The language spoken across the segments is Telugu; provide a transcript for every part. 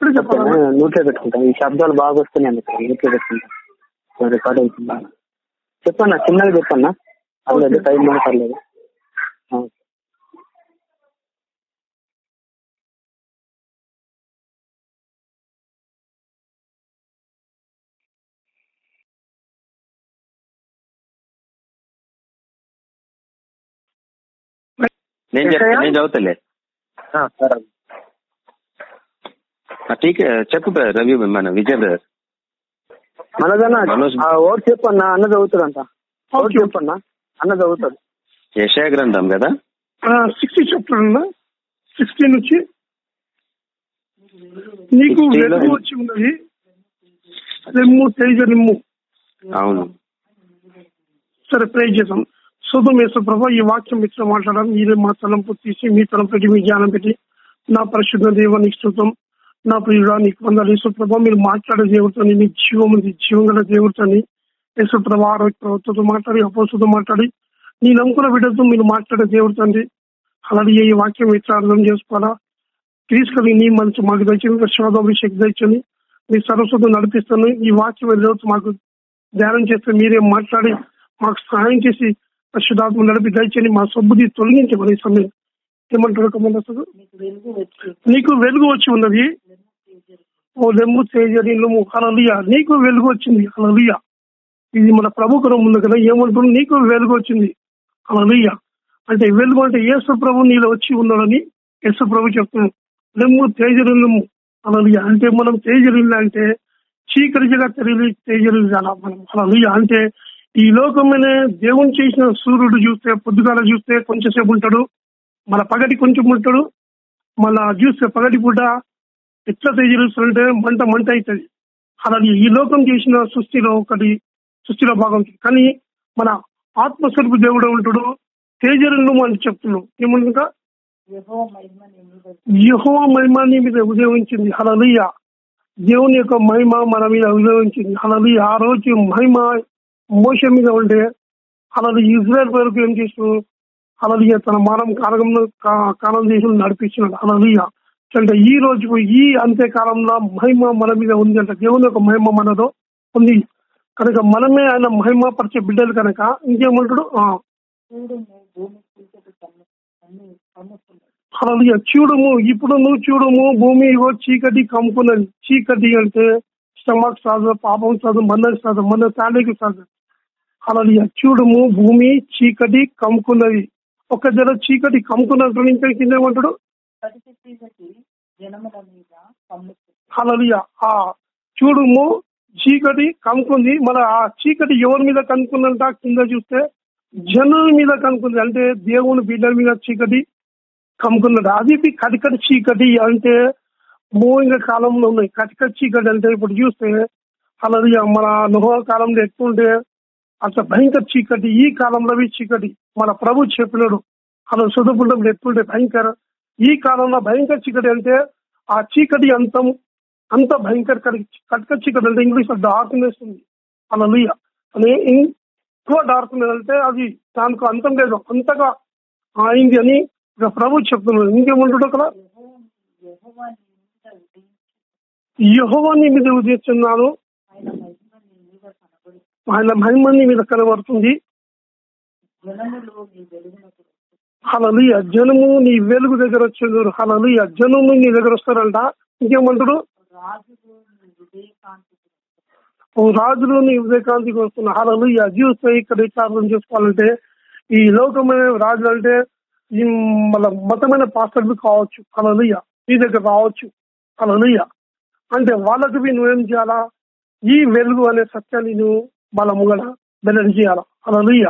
ఇప్పుడు చెప్పాలా నోట్లో పెట్టుకుంటాం. ఈ శబ్దాలు బాగా వస్తున్నాయి అందుకు నోట్లో పెట్టుకుంటాం. రికార్డ్ అవుతుంది? చెప్పన్నా చిన్నగా చెప్పన్నా? పర్లేదు టైం మన పర్లేదు. నేను చెప్తా నేను చదువుతలే ఆ, సరే. చెప్పు బ్రదర్ రవి మన విజయ్ బ్రదర్. మనదన్నా ఓటు చెప్పన్నా అన్న చదువుతాడంట. ఓటు. చెప్పన్నా అన్న చదువుతాడు. యశయ గ్రంథం కదా సిక్స్టీ చాప్టర్ ఉందా? సిక్స్టీ నుంచి? నీకు 60 లో వెలుగు వచ్చి ఉన్నది. రెమ్ము తేజ నిమ్ము. అవును. సరే ప్రే చేద్దాం. శుభం ప్రభా ఈ వాక్యం ఇట్లా మాట్లాడడం మీరే మా తలంపు తీసి మీ తలం పెట్టి మీ జ్ఞానం పెట్టి నా పరిశుద్ధ దేవానికి స్థుతం నా ప్రియుడా నీకు వందలు. యేసు మీరు మాట్లాడే దేవుడితోని మీ జీవం జీవం గల దేవుడితోని యేసు ప్రభా ఆరోగ్య ప్రభుత్వంతో మాట్లాడి అపోసుతో మాట్లాడి నీ నమ్ముకున్న బిడ్డతో మీరు మాట్లాడే దేవుడితోండి అలాగే ఈ వాక్యం ఇట్లా అర్థం చేసుకోవాలా? తీసుకుని నీ మనసు మాకు దయచేది శోధాభిషేక్ దయచని మీ సరస్వతం నడిపిస్తాను. ఈ వాక్యం రోజు మాకు ధ్యానం చేస్తే మీరే మాట్లాడి మాకు సహాయం చేసి పరిశుధాత్మ నడిపి దయచని మా సబ్బుది తొలగించమని ఈ సమయం ఏమంటారు కమండస్తుడు నీకు వెలుగు వచ్చి ఉన్నది. ఓ లెమ్ము తేజరి హలలియ నీకు వెలుగు వచ్చింది. హలలియ ఇది మన ప్రభుకరం ఉంది కదా ఏమంటున్నాడు నీకు వెలుగు వచ్చింది. హలలియ అంటే వెలుగు అంటే యేసు ప్రభు నీలో వచ్చి ఉన్నాడని యేసు ప్రభు చెప్తున్నాడు. లెమ్ము తేజరిల్లు హలలియ అంటే మనం తేజరిల్లు అంటే చీకటి జగ తెలియదు తేజరిల్లు మనం హలలియ అంటే ఈ లోకమైన దేవుని చేసిన సూర్యుడు చూస్తే పొద్దుగాల చూస్తే కొంచెంసేపు ఉంటాడు. మన పగటి కొంచెం ఉంటాడు. మళ్ళా చూస్తే పగటి పూట ఎట్లా తేజరిస్తుంటే మంట మంట అవుతుంది. అలాగే ఈ లోకం చేసిన సృష్టిలో ఒకటి సృష్టిలో భాగం కానీ మన ఆత్మస్వరూపు దేవుడు ఉంటాడు. తేజరులు అని చెప్తున్నాడు. ఏమనుకుంటా యహో మహిమ నీ మీద ఉదయించింది. హలలియ దేవుని యొక్క మహిమ మన మీద ఉదయించింది. హలలియ ఆ రోజు మహిమ మోస మీద ఉంటే అలాది ఇజ్రాయల్ వరకు ఏం చేసిన అలలియ తన మానం కాలంలో కాలం దేశం నడిపించినాడు. అలలియ అంటే ఈ రోజు ఈ అంత్యకాలంలో మహిమ మన మీద ఉంది అంటే దేవుని యొక్క మహిమ మనలో ఉంది. కనుక మనమే ఆయన మహిమ పరిచే బిడ్డలు కనుక ఇంకేమంటాడు? ఆ, అలలియ చూడము ఇప్పుడు నువ్వు చూడము భూమి చీకటి కమ్ముకున్నది. చీకటి అంటే స్టమక్ సాధు పాపం సాధు మన్నది సాధు మన తాళికి సాధు అలలియ చూడము భూమి చీకటి కమ్ముకున్నది. ఒక జర చీకటి కమ్ముకున్నట్టు ఇంకా కింద ఏమంటాడు? ఆ చూడుము చీకటి కనుక్కుంది మన ఆ చీకటి ఎవరి మీద కనుక్కుందంట? కింద చూస్తే జనుల మీద కనుక్కుంది. అంటే దేవుని బిడ్డల మీద చీకటి కమ్ముకున్నాడు అది కటికటి చీకటి అంటే మోయింగ కాలంలో ఉన్నాయి. కటికటి చీకటి అంటే ఇప్పుడు చూస్తే అలాది మన నుహ కాలంలో ఎక్కువ ఉంటే అంత భయంకర చీకటి. ఈ కాలంలో చీకటి. మన ప్రభు చెప్పినాడు. అలా సుధపుండం ఎట్లుంటే భయంకర ఈ కాలంలో భయంకర చీకటి అంటే ఆ చీకటి అంతం అంత భయంకర కటక చీకటి అంటే ఇంగ్లీష్లో డార్క్నెస్ ఉంది. అలా అని ఎక్కువ డార్క్నెస్ అంటే అది దానికి అంతం లేదు. అంతగా అయింది అని ఇక ప్రభు చెప్తున్నాడు. ఇంకేముంటాడు అక్కడ? యహోవాన్ని మీద ఉద్దేశిస్తున్నాను ఆయన మహిమని మీద కనబడుతుంది. హలలియ జనము నీ వెలుగు దగ్గర వచ్చేవారు. హలలియ జనము నీ దగ్గర వస్తారంట. ఇంకేమంటాడు? ఓ రాజులు నీ ఉదయకాంతికి వస్తున్న హలలియ చూస్తే ఇక్కడ విచారణం చేసుకోవాలంటే ఈ లోకమైన రాజులు అంటే ఈ మన మతమైన పాస్టర్లు కావచ్చు. హలలియ నీ దగ్గర రావచ్చు. హలలియ అంటే వాళ్ళకి నువ్వేం చేయాలా? ఈ వెలుగు అనే సత్యాన్ని నువ్వు వాళ్ళ ముంగడ వెల్లడి చేయాలా? హలలియ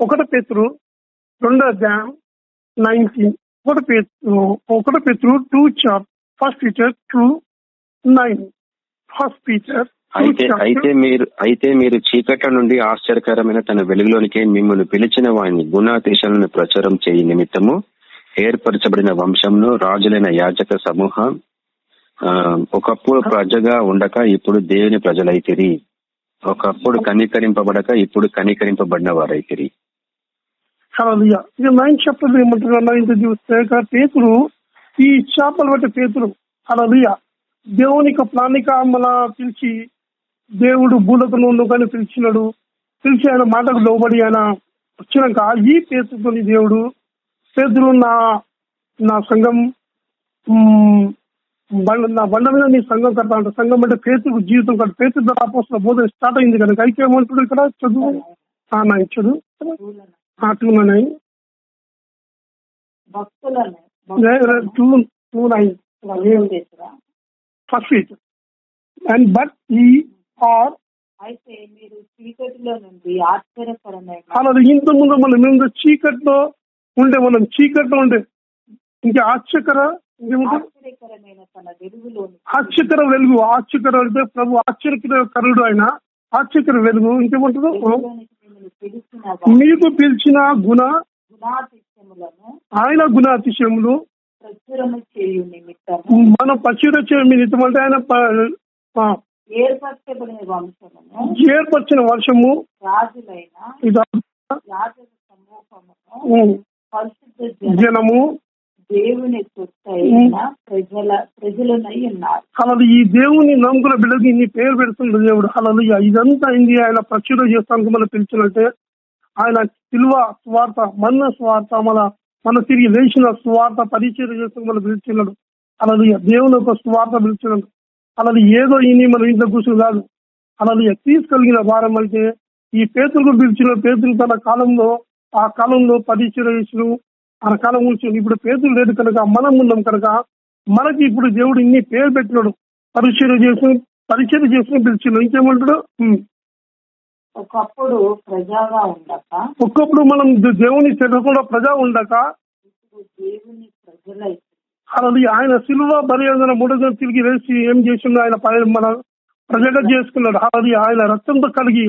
ఒకటి పేతురు రెండో అధ్యాయం నైన్టీన్ ఒకటి పేతురు ఒకటి పేతురు two chap first Peter two nine first Peter అయితే అయితే మీరు అయితే మీరు చీకట నుండి ఆశ్చర్యకరమైన తన వెలుగులోనికి మిమ్మల్ని పిలిచిన వాడిని గుణాతీశాలను ప్రచారం చేయి నిమిత్తము. ఏర్పరచబడిన వంశంను రాజులైన యాజక సమూహం ఆ, ఒకప్పుడు ప్రజగా ఉండక ఇప్పుడు దేవుని ప్రజలైతిరి. ఒకప్పుడు కనికరింపబడక ఇప్పుడు కనికరింపబడిన వారైతిరి. కలలియ ఇక నైన్ చాప్టర్ ఏమంటారు నైన్త్ చూస్తే ఇక పేతురు ఈ చేపలు బట్టి పేతురు కలలియ దేవుని యొక్క ప్లానిక మన పిలిచి దేవుడు భూలకను కానీ పిలిచినాడు. పిలిచి ఆయన మాటకు లోబడి ఆయన వచ్చినాక ఈ పేతుతోని దేవుడు పేతులు నా నా సంఘం బండ నా బండ మీద నీ సంఘం కడతా అంటే. సంఘం అంటే పేతుకు జీవితం కట్ట పేతు అపోస్తుల బోధన స్టార్ట్ అయింది కనుక అయితే ఏమంటాడు ఇక్కడ చదువు. నా చదువు అట్లున్నాయి భక్తులను టూ ఫస్ట్ అండ్ బట్ ఈ ఆర్ అయితే మీరు చీకటిలో నుండి అలా ఇంత ముందు మనం మేము చీకట్లో ఉండే మనం చీకట్లో ఉండే. ఇంకా ఆశ్చర్యకర ఆశ్చర్యకర వెలుగు. ఆశ్చర్యకర ప్రభు ఆశ్చర్యకరుడు ఆయన ఆశ్చర్యకర వెలుగు. ఇంకేముంటుందో? మీకు పిలిచిన గుణ ఆయన గుణాతిశయములు చేయు మనం పచ్చిరొచ్చే నిమిత్తం అంటే ఆయన ఏర్పరచబడిన ఏర్పరిచిన వర్షము రాజులైన పరిశుద్ధ జనము దేవుని ప్రజల ప్రజలనై ఉన్నారు. అలా ఈ దేవుని నమ్ముకున్న బిడ్డకి ఇన్ని పేరు పెడుతుంది దేవుడు. అలా ఇదంతా అయింది ఆయన ప్రచురణ చేస్తానికి మనం పిలిచినట్టే ఆయన సిల్వ స్వార్థ మన స్వార్థ మన మన తిరిగి లేచిన స్వార్థ పరిచయం చేస్తానికి మనం పిలిచినాడు అలా దేవుని యొక్క స్వార్థ పిలిచినాడు అలా ఏదో ఇని మన ఇంట్లో కూర్చుని కాదు. అలా తీసుకెళ్ళిన భారం అంటే ఈ పేతులకు పిలిచిన పేతులు తన కాలంలో ఆ కాలంలో పరిచయం చేసిన ఆ కాలం కూర్చొని ఇప్పుడు పేతులు లేదు కనుక మనం ఉన్నాం కనుక మనకి ఇప్పుడు దేవుడు ఇన్ని పేరు పెట్టినాడు. పరిచయం చేసి పరిచయం చేసి పిలిచిన ఇంకేమంటాడు. ఒకప్పుడు ప్రజాగా ఉండక ఒక్కప్పుడు మనం దేవుని తెలియకుండా ప్రజా ఉండక ఇప్పుడు దేవుని ప్రజలై అలా ఆయన సిల్వ బలియంగా మూడో తిరిగి వేసి ఏం చేసిండు? ఆయన మన ప్రజగా చేసుకున్నాడు. అది ఆయన రక్తంతో కలిగి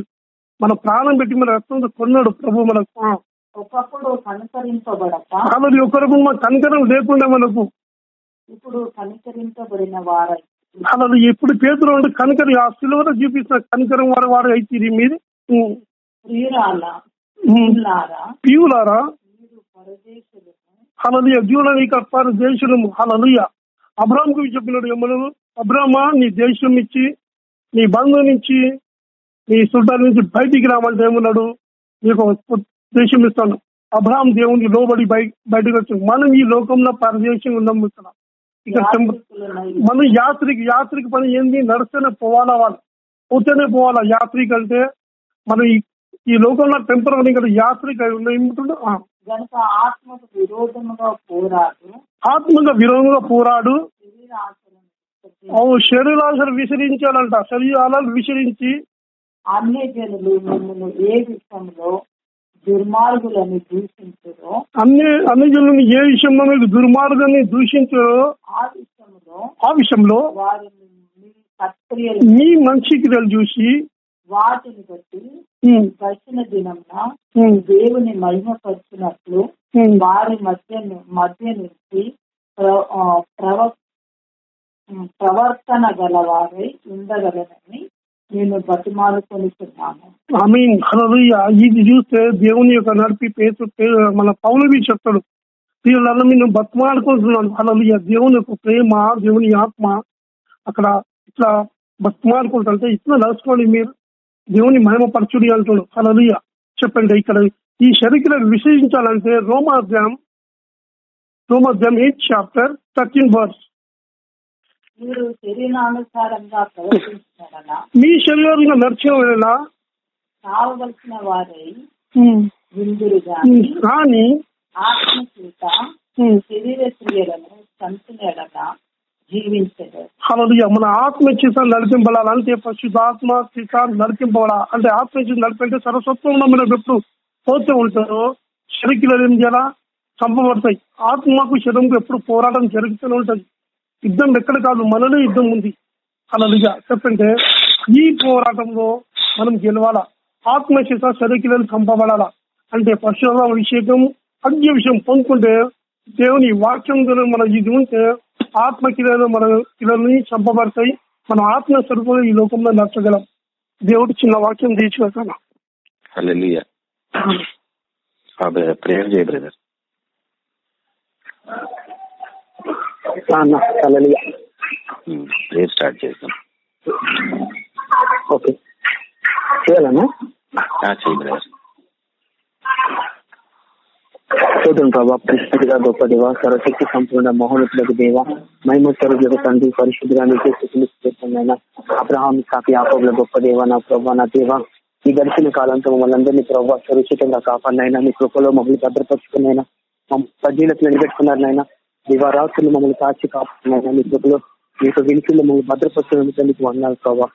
మన ప్రాణం పెట్టి మన రక్తంతో కొన్నాడు ప్రభు మనకు. ఒకప్పుడు కనుకరింపబడక మన కనికరం లేకుండా మనకు ఇప్పుడు కనికరింపబడిన వారై అలా ఎప్పుడు పేదలు అంటే కనికరం ఆ సిల్వలో చూపిస్తున్న కనికరం వారు వారు అయితే. ప్రియులారా పీవులారా హలలుయ జీవనానికి అప్పారు దేశము హలలుయ అబ్రామ్కు చెప్పినాడు ఎమ్మను అబ్రామా నీ దేశం ఇచ్చి నీ బంధువు నుంచి నీ చుట్టాల నుంచి బయటికి రామంటే ఏమన్నాడు? నీకు ఇస్తాను అబ్రాహం దేవునికి లోబడి బయ బయటకు వచ్చింది మనం ఈ లోకంలో పరదేశం ఉన్నాం ఇక్కడ మనం యాత్రికి యాత్రికి పని ఏంది? నడిస్తేనే పోవాలా వాళ్ళు. పోతేనే పోవాలా యాత్రిక అంటే? మనం ఈ- లోకంలో టెంపరీ ఇక్కడ యాత్రిక ఉన్నాయి ఏమిటంటే, ఆత్మగా విరోధంగా పోరాడు. ఓ శరీరాలను విసరించాలంట. శరీరాలను విసరించి అన్య జనులు మిమ్మల్ని ఏ విషయంలో దుర్మార్గులని దూషించరో అన్ని అన్ని జనులను ఏ విషయంలో మీకు దుర్మార్గాన్ని దూషించారో ఆ విషయంలో ఆ విషయంలో మీ సత్క్రియలు మీ మంచి క్రియలు చూసి వాటిని బట్టి దర్శన దినంన ఉమ్, దేవుని మహిమపరిచినట్లు వారి మధ్య మధ్య నుంచి ప్రవర్తన గలవారై ఉండగలనని నేను బతిమాలుకొనిస్తున్నాను ఐ మీన్ ఇది చూస్తే దేవుని యొక్క నడిపి పేరు మన పౌలవి చెప్తాడు. వీళ్ళని నేను బతుమాడుకుంటున్నాను హల్లెలూయా దేవుని యొక్క ప్రేమ దేవుని ఆత్మ అక్కడ ఇట్లా బతుమాడుకుంటుంటే ఇట్లా నడుచుకోండి మీరు దేవుని మహిమపరచుడి అంటాడు హల్లెలూయా చెప్పండి ఇక్కడ ఈ శరీరం విశ్లేషించాలంటే రోమాధ్యాయం రోమాధ్యాయం ఎయిట్ చాప్టర్ థర్టీన్ వర్స్ మీరు శరీరానుసారంగా ప్రవర్తించినడన మీ శరీరంగా కావలసిన వారై విందురు కానీ శరీర క్రియలను మన ఆత్మ చేత నడిపింపడాలి అంటే పరిశుద్ధాత్మ చేత నడిపింపబడా అంటే ఆత్మ చేత నడిపంటే సరస్వత్వంలో మనం ఎప్పుడు పోతూ ఉంటారో శరీరాలు ఏం చేయాలా? చంపబడతాయి. ఆత్మకు శరీరంకు ఎప్పుడు పోరాటం జరుగుతూనే ఉంటది. యుద్ధం ఎక్కడ కాదు మనలో యుద్ధం ఉంది. హల్లెలూయా. చెప్పంటే ఈ పోరాటంలో మనం గెలవాలా? ఆత్మ చేత శరీరాలు చంపబడాలా? అంటే పశువుల అభిషేకం అగ్ని విషయం పొందుకుంటే దేవుని వాక్యం ద్వారా మన ఇది ఉంటే ఆత్మ కిరణాలు మన కిరణాలని చంపబడతాయి. మన ఆత్మ స్వరూపంలో ఈ లోకంలో నచ్చగలం దేవుడు చిన్న వాక్యం ప్రేయర్ చేయ బ్రదర్. ప్రేయర్ స్టార్ట్ చేద్దాం? ఓకే. చేయాలన్నా బ్రదర్ చూద్దాం ప్రభా పరిశుద్ధిగా గొప్ప దేవ సర్వశక్తి సంపూర్ణ మహోన్నతులకు దేవ మహిమ స్వరూపులకు తండ్రి పరిశుద్ధిగా నీకే అబ్రహాం కాకి యాకోబుల గొప్ప దేవ నా ప్రభా నా దేవ ఈ గడిచిన కాలంతో మమ్మల్ని అందరినీ ప్రభావ సురక్షితంగా కాపాడినైనా మీ కృపలో మమ్మల్ని భద్రపరుచుకున్నైనా సజీలకు నిలబెట్టుకున్నారు నాయన దివారాత్రులు మమ్మల్ని కాచి కాపాడినైనా మీ కృపలో మీకు వినికిళ్ళు మమ్మల్ని భద్రపరచడానికి మీకు వందాలు ప్రభావ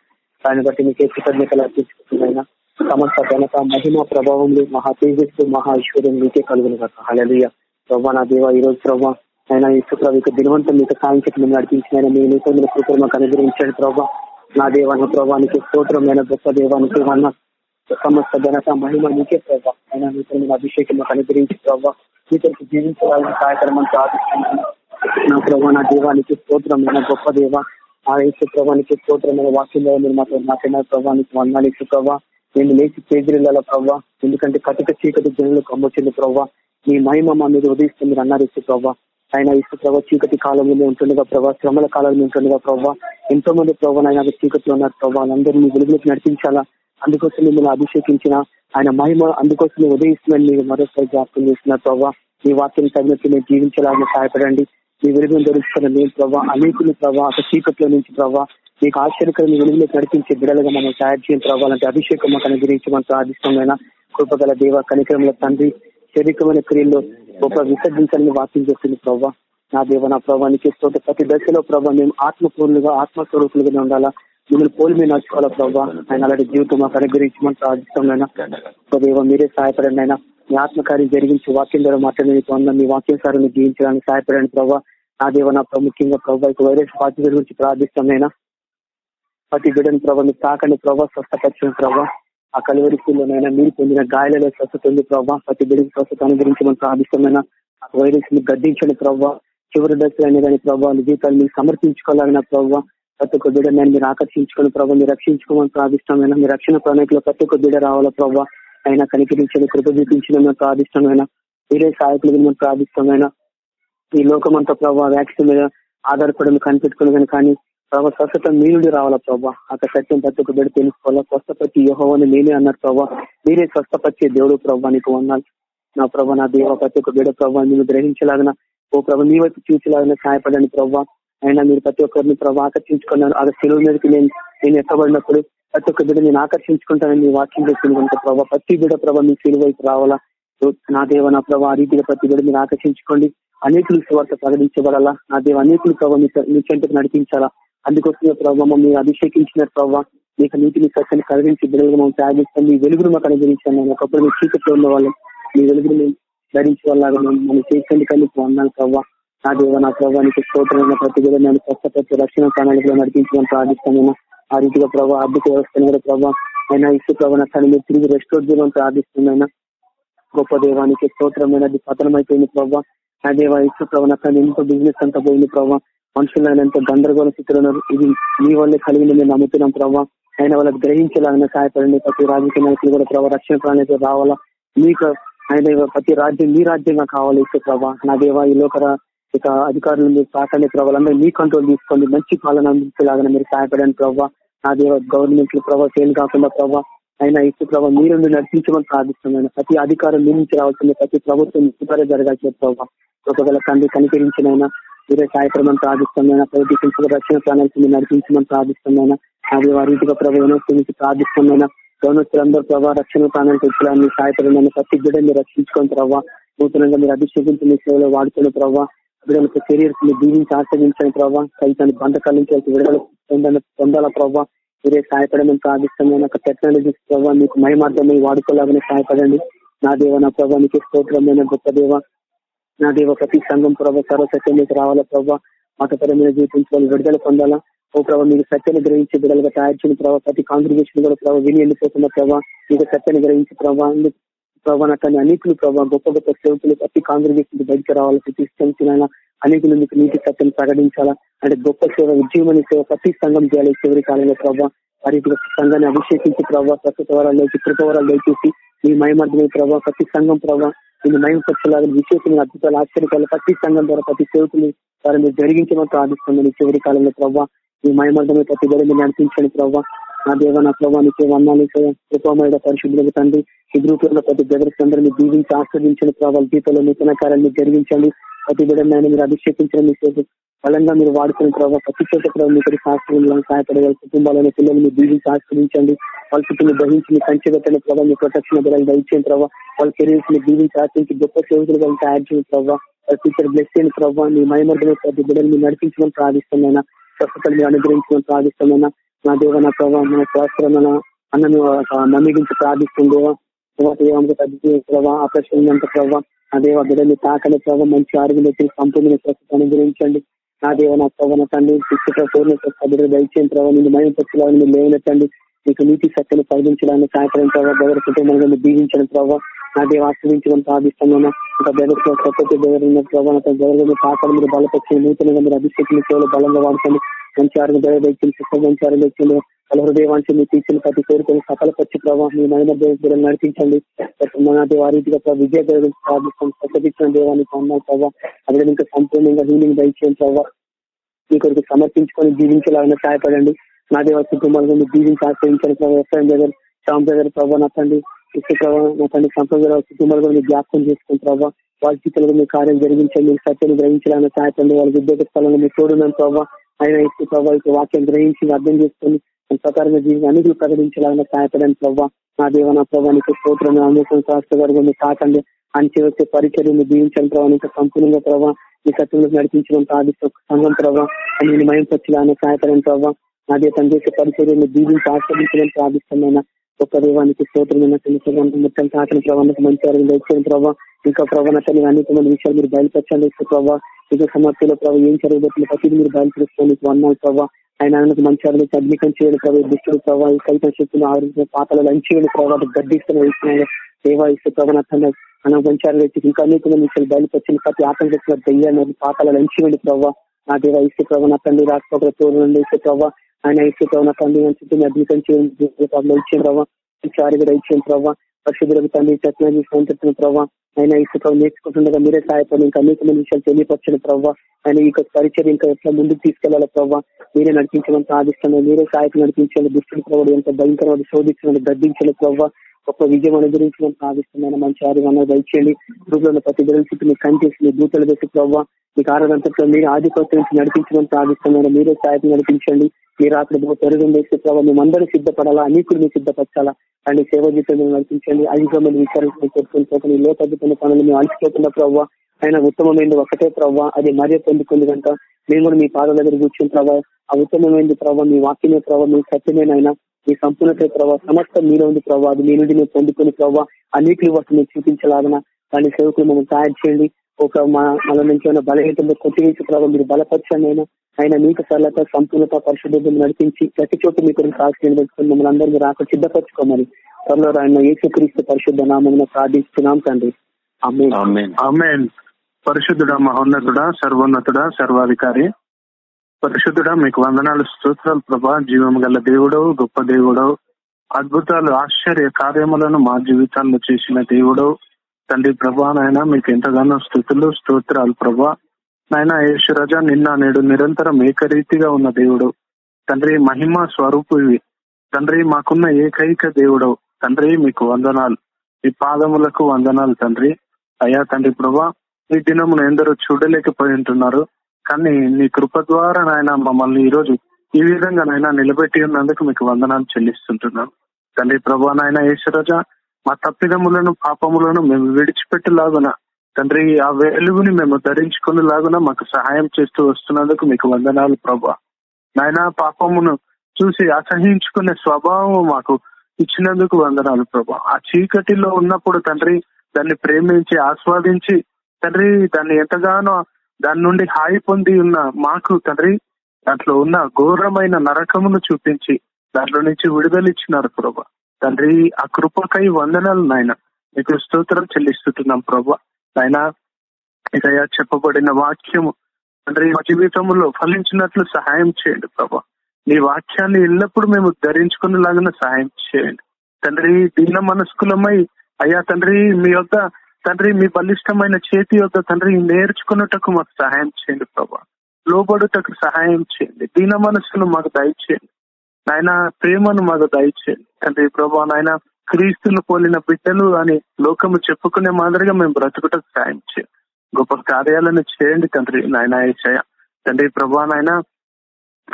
దాన్ని బట్టి మీకే కృతజ్ఞతలు అర్పించుకుంటున్నాయినా సమస్త ఘనత మహిమ ప్రభావంలో మహా తేజస్సు మహా ఐశ్వర్యం మీకే కలుగును కదా హలలియ ప్రభా నా దేవ ఈ రోజు ప్రభా అయినా ఈ ప్రభు యొక్క దినవంతం మీకు సాయంత్రం మేము నడిపించిన మీ నూతన కృపలు మాకు అనుగ్రహించాడు ప్రభా. నా దేవాన ప్రభానికి స్తోత్రమైన గొప్ప దేవానికి వన్న సమస్త ఘనత మహిమ మీకే ప్రభా. అయినా నూతన అభిషేకం మాకు అనుగ్రహించి ప్రభావ మీతరకు జీవించాలని సహాయకరమని ప్రార్థిస్తున్నాను నా ప్రభా నా దేవానికి స్తోత్రమైన గొప్ప దేవ ఆ యేసు ప్రభానికి స్తోత్రమైన వాక్యంలో మీరు మాతో మాట్లాడిన ప్రభానికి వందాలి ప్రభా. నేను లేచి చేజరిల్లాల ప్రవ్వా ఎందుకంటే కటిక చీకటి జనులు కమ్మొచ్చింది ప్రవ్వా మీ మహిమ మా మీద ఉదయిస్తుంది మీరు అన్నారు ఇసు ప్రవ్వా ఆయన ఇసు ప్రభావ చీకటి కాలంలో ఉంటుండగా ప్రభావ శ్రమల కాలంలో ఉంటుండగా ప్రభావ ఎంతో మంది ప్రభావ ఆయన చీకట్లో ఉన్నారు ప్రభావ అందరూ మీ వెలుగులకు నడిపించాలా? అందుకోసం మిమ్మల్ని అభిషేకించిన ఆయన మహిమ అందుకోసం ఉదయిస్తున్నాను మీరు మరోసారి జ్ఞాపకం చేస్తున్నారు ప్రభావ మీ వాక్యం తగినట్టు మేము జీవించాలని సహాయపడండి. మీ వెలుగును ధరిస్తున్న మేము ప్రభావ అనేకులు ప్రభావ ఒక చీకట్లో నుంచి ప్రభావ మీకు ఆశ్చర్యకరం వెలుగులో నడిపించే బిడలుగా మనం తయారు చేయడం ప్రభావాలంటే అభిషేకం మాకు అనుగ్రహించి మనకు ఆదిష్టమైన కృపగల దేవ కనికరముల తండ్రి శరీరమైన క్రియల్లో గొప్ప విసర్జించాలని వాక్యం చేస్తుంది ప్రభావ నా దేవ నా ప్రభావానికి ప్రతి దశలో ప్రభావ మేము ఆత్మపూర్ణులుగా ఆత్మస్వరూపులుగానే ఉండాలా? మిమ్మల్ని పోలి మీరు నడుచుకోవాలా ప్రభావ ఆయన అలాంటి జీవితం మాకు అనుగ్రహించి మనకు ఆదిష్టమైన దేవ మీరే సహాయపడండి ఆయన మీ ఆత్మకార్యం జరిగించి వాక్యం ద్వారా మాట్లాడే మీ వాక్యం సార్ జీవించడానికి సహాయపడండి ప్రభావ నా దేవ నా ముఖ్యంగా ప్రభావ వైరస్ బాధ్యత గురించి ప్రార్థిస్తామైనా ప్రతి బిడ్డను ప్రభావ మీరు తాకని ప్రభావ స్వస్థపరిచిన ప్రభావ ఆ కలువరిశీల్లోనైనా మీరు పొందిన గాయాలలో స్వస్థత ఉంది ప్రభావ ప్రతి బిడ్డకి స్వస్థత అనుగ్రహించి మనం ప్రార్థిస్తామైనా ఆ వైరస్ని గడ్డించండి ప్రభావ చివరి దశలైన కానీ ప్రభావ జీవితాలు మీరు సమర్పించుకోవాలన్న ప్రభావ ప్రతి ఒక్క బిడ్డని మీరు ఆకర్షించుకుని ప్రభావ మీరు రక్షించుకోమని ప్రార్థిష్టమైన మీ రక్షణ ప్రణాళికలో ప్రతి ఒక్క బిడ్డ రావాలా ప్రభావ ఆయన కనికరించని కృప చూపించిన మేము మీరే సహాయకులు మనం ప్రార్థిష్టమైన ఈ లోకమంతా ప్రభావ వ్యాక్సిన్ మీద ఆధారపడి కనిపెట్టుకుని కానీ ప్రభావ స్వస్థత మీరుడు రావాలా ప్రభా? అక్కడ సత్యం ప్రతి ఒక్క బిడ్డ తెలుసుకోవాలా? స్వస్థపతి యోహోని నేనే అన్నారు ప్రభా. మీరే స్వస్థపరిచే దేవుడు ప్రభా నీకు ఉన్నాను నా ప్రభా నా దేవ ప్రతి ఒక్క బిడ్డ ప్రభావ నేను గ్రహించలాగిన ఓ ప్రభా నీ వైపు చూసేలాగిన సహాయపడండి ప్రభా. అయినా మీరు ప్రతి ఒక్కరిని ప్రభావ ఆకర్షించుకున్నారు ఆ సెలవు మీదకి నేను నేను ఎక్కబడినప్పుడు ప్రతి ఒక్క బిడ్డ నేను ఆకర్షించుకుంటానని మీ వాక్యం చేసింది కనుక ప్రభావ ప్రతి బిడ్డ ప్రభావ మీ సెలవు రావాలా? నా దేవ నా ప్రభావ ఆ రీతిగా ప్రతి బిడ్డ మీరు ఆకర్షించుకోండి. అనేకులు స్వార్థ ప్రకటించబడాలా? నా దేవ అనేకులు ప్రభావ మీ చెంటకు నడిపించాలా? అందుకోసమే ప్రభావ మీరు అభిషేకించిన ప్రభావ మీకు నీటిని సత్యాన్ని కలిగించి బిడ్డలుగా మనం తయారు మీ వెలుగును మాకు అనుగ్రహించాను ఒకప్పుడు మీ చీకట్లో ఉన్న వాళ్ళు మీ వెలుగుని ధరించే వాళ్ళగా మనం చేసేందుకు వందాలి ప్రభావ నా దేవ నా ప్రభావానికి స్తోత్రమైన ప్రతి బిడ్డ నేను స్వస్థపరిచే రక్షణ ప్రణాళికలో నడిపించడం ప్రార్థిస్తాను ఆ రీతిగా ప్రభావ ఆర్థిక వ్యవస్థను కూడా ప్రభావ అయినా ఇసు ప్రభావ తను మీరు తిరిగి రెస్టోర్ చేయడం ప్రార్థిస్తున్నాయినా గొప్ప దేవానికి స్తోత్రమైనది పతనమైపోయింది ప్రభావ నా దేవ ఇసు ప్రభావ తను ఎంతో బిజినెస్ అంతా పోయింది ప్రభావ మనుషులైనంత గందరగోళ స్థితిలో ఉన్నారు ఇది మీ వల్లే కలిగింది మేము నమ్ముతున్నాం ప్రభావ ఆయన వాళ్ళకి గ్రహించేలాగా సహాయపడండి. ప్రతి రాజకీయ నాయకులు కూడా ప్రభావ రక్షణ ప్రణాళిక రావాలా. మీకు ఆయన ప్రతి రాజ్యం మీ రాజ్యంగా కావాలి ఇసు ప్రభావ నా దేవ ఈ లోకర ఇక అధికారులు మీరు సాకండి ప్రభావాలందరూ మీ కంట్రోల్ తీసుకోండి. మంచి పాలన అందించేలాగా మీరు సహాయపడండి ప్రభావ. నా దేవ గవర్నమెంట్ ప్రభావ ఫెయిల్ కాకుండా ప్రభావ అయినా ఇసు ప్రభావ మీరు నడిపించమని ప్రార్థిస్తున్నాను. ప్రతి అధికారం మీ నుంచి రావాల్సింది. ప్రతి ప్రభుత్వం ఇసుపరే జరగాల్సిన ప్రభావ. ఒకవేళ తండ్రి కనికరించినైనా మీరే సహాయపడమని ప్రార్థిస్తున్నాయినా ప్రతి రక్షణ ప్రణాళిక మీరు నడిపించమని ప్రార్థిస్తున్నాయినా అది వారి రీతిగా ప్రభావ యూనివర్సిటీ ప్రార్థిస్తున్నాయినా ప్రభావ రక్షణ ప్రణాళిక ఇచ్చాలని సహాయపడిన ప్రతి బిడ్డ మీరు రక్షించుకొని ప్రభావ. నూతనంగా మీరు అభిషేకించిన సేవలో వాడుతున్న ప్రభావ. బిడ్డలకు కెరియర్స్ని దీవించి ఆశ్రయించండి ప్రభావ సైతాన్ని బంధకాల నుంచి విడుదల పొందాల ప్రభావ మీరే సహాయపడమని ప్రార్థిస్తున్నాను ఒక టెక్నాలజీస్ ప్రభావ మీకు మయమార్థం వాడుకోలేదని సహాయపడండి. నా దేవ నా ప్రభావ నీకు స్తోత్రమైన గొప్ప దేవ. నా దేవ ప్రతి సంఘం ప్రభావ సర్వసత్యం మీకు రావాలా ప్రభావ మతపరమైన జీవితం విడుదల పొందాలా. ఓ ప్రభావ మీకు సత్యాన్ని గ్రహించి బిడ్డలుగా తయారు చేయని ప్రభావ ప్రతి కాంగ్రిగేషన్ కూడా ప్రభావ విని వెళ్ళిపోతున్న ప్రభావ మీకు సత్యాన్ని గ్రహించి ప్రభావ ప్రభావ నాకు అనేకులు ప్రభావ గొప్ప గొప్ప సేవకులు ప్రతి కాంగ్రెస్ బయటకు రావాలి ప్రతి అనేకులు మీకు నీటి సత్యం ప్రకటించాలా? అంటే గొప్ప సేవ ఉద్యమని సేవ ప్రతి సంఘం చేయాలి చివరి కాలంలో ప్రభావ. వారి సంఘాన్ని అభిషేకించి ప్రభావ ప్రస్తుత వరాల్లోకి కృత దయచేసి మీ మయమర్థమైన ప్రభావ ప్రతి సంఘం ప్రభావ నేను మయంపరచలాగా విశేషమైన అద్భుతాలు ఆశ్చర్యకాలు ప్రతి సంఘం ద్వారా ప్రతి సేవకులు వారిని జరిగించమని ప్రార్థిస్తుంది చివరి కాలంలో ప్రభావ మీ మయమర్థమే ప్రతిబడి మీరు నడిపించండి ప్రభావ నా దేవ నా ప్రభావానికి నీకే వందాలు కృపమైన పరిశుద్ధులకు తండ్రి. ఈ గ్రూప్లో ప్రతి బ్రదర్స్ అందరినీ దీవించి ఆస్వాదించండి ప్రభావ దీపంలో నూతన కార్యాలను జరిగించండి. ప్రతి బిడ్డను మీరు అభిషేకించడం మీకు బలంగా మీరు వాడుకునే ప్రభావ ప్రతి చోట ప్రభావ మీకు శాస్త్రంలో సహాయపడే వాళ్ళ కుటుంబాలను పిల్లలు మీరు దీవించి ఆస్వాదించండి వాళ్ళ చుట్టూ గ్రహించి మీ కంచె ప్రభావ మీ ప్రొటెక్షన్ బిడ్డలు దయచేయండి ప్రభావ వాళ్ళ కెరీర్స్ని దీవించి ఆశ్రయించి గొప్ప సేవకులుగా తయారు చేయండి ప్రభావ వాళ్ళ బ్లెస్ చేయని ప్రభావ మీ మయమర్దమే ప్రతి బిడ్డలు మీరు నడిపించడం ప్రార్థిస్తున్నాయినా స్వస్థతలు మీరు అనుగ్రహించడం ప్రార్థిస్తామైన నా దేవ నా ప్రభావ మన స్వాస్థ్యమైన అన్నను నమ్మిగించి ప్రార్థిస్తుండేవా ప్రభావ ఆపరేషన్ అంటే ప్రభావ నా దేవ బిడ్డని తాకని ప్రభావ మంచి ఆరోగ్యం వచ్చి సంపూర్ణ స్వస్థత అనుగ్రహించండి. నా దేవ నా ప్రభావ తండ్రి శిక్షక పూర్ణ బిడ్డ దయచేయండి ప్రభావ నేను మయం పచ్చులాగా లేవనెత్తండి. మీకు నీతి శక్తిని పరిగించడానికి సహాయపడిన ప్రభావ దగ్గర కుటుంబంగా దీవించడం ప్రభావ నా దేవ ఆశ్రయించడం ప్రార్థిస్తున్నాను. ఇంకా దగ్గర కొత్త దగ్గర ఉన్న దగ్గర తాకడం మీరు బలపరిచిన నూతనంగా మీరు అభిషేకం కేవలం బలంగా వాడుకోండి మంచి ఆరోగ్య దగ్గర వ్యక్తులు శిక్ష మంచి ఆరోగ్య వ్యక్తులు వాళ్ళ హృదయవాంచి మీరు తీసిన ప్రతి కోరుకొని సఫలపరిచి ప్రభావ మీ మైన దేవుడు నడిపించండి. మన దేవ విజయ దేవుడు ప్రార్థిస్తాం. స్వచ్ఛించిన దేవానికి అన్నారు ప్రభావ అదే ఇంకా సంపూర్ణంగా హీలింగ్ దయచేయండి ప్రభావ మీ కొరకు సమర్పించుకొని జీవించేలాగా సహాయపడండి. నా దేవ కుటుంబాలను మీరు జీవించి ఆశ్రయించండి ప్రభావ ఎఫ్ఐఎం దగ్గర శ్యామ్ దగ్గర ప్రభావ నా తండ్రి ఇసు ప్రభావ తండ్రి సంపద కుటుంబాలు కూడా మీరు జ్ఞాపకం చేసుకుని ప్రభావ వాళ్ళ జీవితంలో మీ కార్యం జరిగించండి మీరు సత్యం గ్రహించాలని సహాయపడండి వాళ్ళ ఉద్యోగ స్థలంలో మీరు చూడడం ప్రభావ ఆయన ఇసు ప్రభావ వాక్యం గ్రహించి అర్థం చేసుకొని ప్రకారంగా జీవితం అన్నిటి ప్రకటించాలని సహాయపడండి ప్రభావ నా దేవ నా ప్రభావ నీకు స్తోత్రం అమృతం శాస్త్ర గారు మీరు కాకండి అంచె వచ్చే పరిచయం దీవించండి ప్రభావ నీకు సంపూర్ణంగా ప్రభావ మీ సత్యంలో నడిపించడం ప్రార్థిస్తాం సంఘం ప్రభావ అని మయం పచ్చిన సహాయపడండి ప్రభావ అదే తన చేసే పరిచర్యను దీవించి ఆస్వాదించడం ప్రార్థిస్తున్నాయినా గొప్ప దేవానికి స్తోత్రమైన మొత్తం తాకని ప్రభావానికి మంచి ఆరోగ్యం తెచ్చిన ప్రభావ ఇంకా ప్రభావ తన అనేకమైన విషయాలు మీరు బయలుపరచాలి ప్రభావ ఇక సమస్యలో ప్రభావ ఏం జరగబోతుంది ప్రతిదీ మీరు బయలుపరుస్తాను నీకు అన్నాడు ప్రభావ ఆయన ఆయనకు మంచి ఆరోగ్యం అగ్నికం చేయడం ప్రభావ దుష్టుడు ప్రభావ కల్పన శక్తులు ఆరోగ్య పాతలు లంచేయడం ప్రభావ గడ్డిస్తున్న ఇస్తున్నాడు సేవా ఇస్తే ప్రభావ తన మంచి ఆరోగ్యం ఇంకా అనేకమైన విషయాలు బయలుపరిచిన ప్రతి ఆటంకస్తున్న దయ్యాన్ని పాతలు లంచేయండి ప్రభావ నా దేవ ఇస్తే ప్రభావ నా తండ్రి రాష్ట్ర తోడు ఇస్తే ప్రభావ ఆయన ఇస్తే ప్రభావ తండ్రి మంచి అద్భుతం చేయండి ఇచ్చిన ప్రభావ కూడా ఇచ్చిన ప్రభావ పరిశుభ్రం తండ్రి టెక్నాలజీ సంతృప్తిన ప్రభావ ఆయన ఇసుక నేర్చుకుంటుండగా మీరే సహాయపడి ఇంకా అనేక మంది విషయాలు తెలియపరిచిన ప్రభావ ఆయన ఈ పరిచయం ఇంకా ఎట్లా ముందుకు తీసుకెళ్ళాలి ప్రభావ మీరే నడిపించమని సాధిస్తున్నాం మీరే సహాయకు నడిపించాలి దుష్టులు ప్రభావం ఎంత భయంకరమైన శోధించడం గద్దించాలి ప్రభావ గొప్ప విజయం అనుగ్రహించడం సాధిస్తున్నాను మంచి ఆరోగ్యం దయచేయండి. గ్రూప్లో ప్రతి బిడ్డల చుట్టూ మీకు కంచేసి మీ దూతలు పెట్టి ప్రభావ మీకు ఆరోగ్యంతో మీరు ఆధిపత్యం నుంచి నడిపించడం సాధిస్తున్నాను మీరే సహాయకు నడిపించండి. మీరు అక్కడ పెరుగుదం వేస్తే ప్రభావ మేమందరూ సిద్ధపడాలా? అనేకులు మీరు సిద్ధపరచాలా? అండ్ సేవ జీవితం నడిపించండి. అధికమైన విచారణ పెట్టుకుని పోకుండా ఈ లోతద్దుతున్న పనులు మేము అలసిపోతున్న ప్రభావ ఆయన ఉత్తమమైనది ఒకటే ప్రవ్వ అది మర్యాద పొందుకుంది కనుక మేము కూడా మీ పాదాల దగ్గర కూర్చుని ప్రభావ ఆ ఉత్తమమైనది ప్రభావ మీ వాక్యమే ప్రభావ మీ సత్యమైన ఆయన మీ సంపూర్ణత ప్రభావ సమస్త మీలో ఉంది ప్రభావ అది మీ నుండి మేము పొందుకుని ప్రభావ అనేకులు వాటిని మీరు చూపించలాగన దాని సేవకులు మమ్మల్ని తయారు చేయండి. ఒక మన నుంచి ఏమైనా బలహీనతలో కొట్టివేసి ప్రభావ మీరు బలపరచండి ఆయన మీకు సరళత సంపూర్ణత పరిశుద్ధం నడిపించి ప్రతి చోట మీ కొరకు సాక్షి పెట్టుకుని మమ్మల్ని రాక సిద్ధపరచుకోమని త్వరలో ఆయన ఏసుక్రీస్తు పరిశుద్ధ నామం ప్రార్థిస్తున్నాం తండ్రి. అమ్మేన్ పరిశుద్ధుడ మహోన్నతుడ సర్వోన్నతుడ సర్వాధికారి. పరిశుద్ధుడ మీకు వందనాలు స్తోత్రాలు ప్రభా. జీవం గల దేవుడవు గొప్ప దేవుడవు. అద్భుతాలు ఆశ్చర్య కార్యములను మా జీవితాల్లో చేసిన దేవుడవు. తండ్రి ప్రభా నాయన మీకు ఎంతగానో స్థుతులు స్తోత్రాలు ప్రభా. నాయన యేసురాజ నిన్న నేడు నిరంతరం ఏకరీతిగా ఉన్న దేవుడు తండ్రి మహిమ స్వరూపు ఇవి. తండ్రి మాకున్న ఏకైక దేవుడవు. తండ్రి మీకు వందనాలు. మీ పాదములకు వందనాలు తండ్రి. అయ్యా తండ్రి ప్రభా ఈ దినమును ఎందరో చూడలేకపోయి ఉంటున్నారు. కానీ నీ కృప ద్వారా నాయన మమ్మల్ని ఈ రోజు ఈ విధంగా నాయన నిలబెట్టి ఉన్నందుకు మీకు వందనాలు చెల్లిస్తుంటున్నాం. తండ్రి ప్రభా నాయన యేసురాజ మా తప్పిదములను పాపములను మేము విడిచిపెట్టలాగున తండ్రి ఆ వెలుగుని మేము ధరించుకుని లాగున మాకు సహాయం చేస్తూ వస్తున్నందుకు మీకు వందనాలు ప్రభా. నాయన పాపమును చూసి అసహించుకునే స్వభావం మాకు ఇచ్చినందుకు వందనాలు ప్రభా. ఆ చీకటిలో ఉన్నప్పుడు తండ్రి దాన్ని ప్రేమించి ఆస్వాదించి తండ్రి దాన్ని ఎంతగానో దాని నుండి హాయి పొంది ఉన్న మాకు తండ్రి దాంట్లో ఉన్న ఘోరమైన నరకమును చూపించి దాంట్లో నుంచి విడుదలిచ్చినారు ప్రభా. తండ్రి ఆ కృపకై వందనాలు నాయన. మీకు స్తోత్రం చెల్లిస్తుంటున్నాం ప్రభా. నాయన ఇకయా చెప్పబడిన వాక్యము తండ్రి మా జీవితంలో ఫలించినట్లు సహాయం చేయండి ప్రభా. నీ వాక్యాన్ని ఎల్లప్పుడూ మేము ధరించుకునేలాగా సహాయం చేయండి. తండ్రి దీన మనస్కులమై అయ్యా తండ్రి మీ యొక్క తండ్రి మీ బలిష్టమైన చేతి యొక్క తండ్రి నేర్చుకున్నటకు మాకు సహాయం చేయండి ప్రభా. లోబడుటకు సహాయం చేయండి. దీన మనస్సును మాకు దయచేయండి. నాయన ప్రేమను మాకు దయచేయండి. తండ్రి ప్రభా నాయన క్రీస్తును పోలిన బిడ్డలు అని లోకము చెప్పుకునే మాదిరిగా మేము బ్రతుకుటకు సహాయం చేయండి. గొప్ప కార్యాలను చేయండి తండ్రి నాయన ఏషయ తండ్రి ప్రభా నాయన